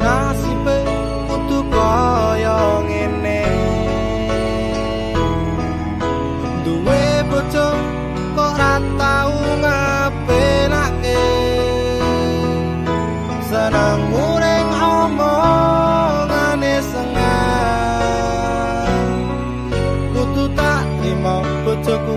nasibe kudu kaya ngene. Duwe bojo kok ra tau ngapenake seneng muring omongane sengah kudu tak trimo bojoku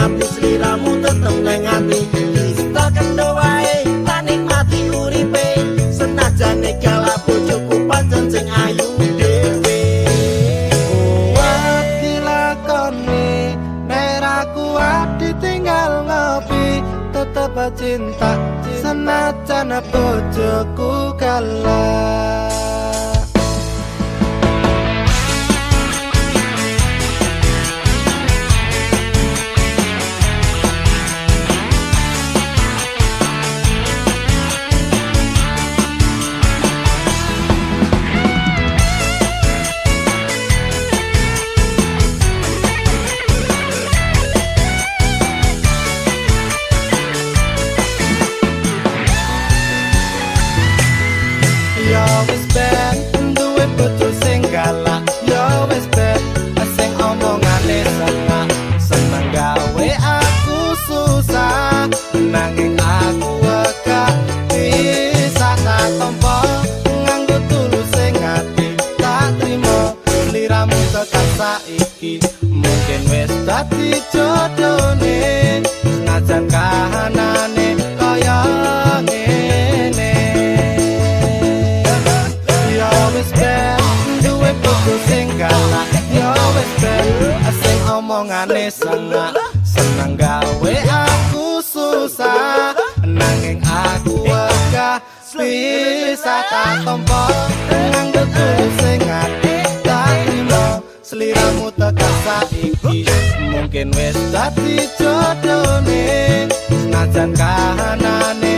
mati sliramu tetep nang ati. Kita kendo wae tak nikmati uripe. Senajane kalah bojoku pancen sing ayu dhewe. Kuat dilakoni Nera kuat ditinggal ngopi Tetap cinta Senajan bojoku kalah mungkin wis dadi jodone senajan kahanane kaya ngene. Ya wis ben duwe bojo sing galak. Ya wis ben sing omongane seneng seneng gawe aku susah nanging aku wega bisa tak tompo tekan saiki mungkin wis dadi jodone senajan kahanan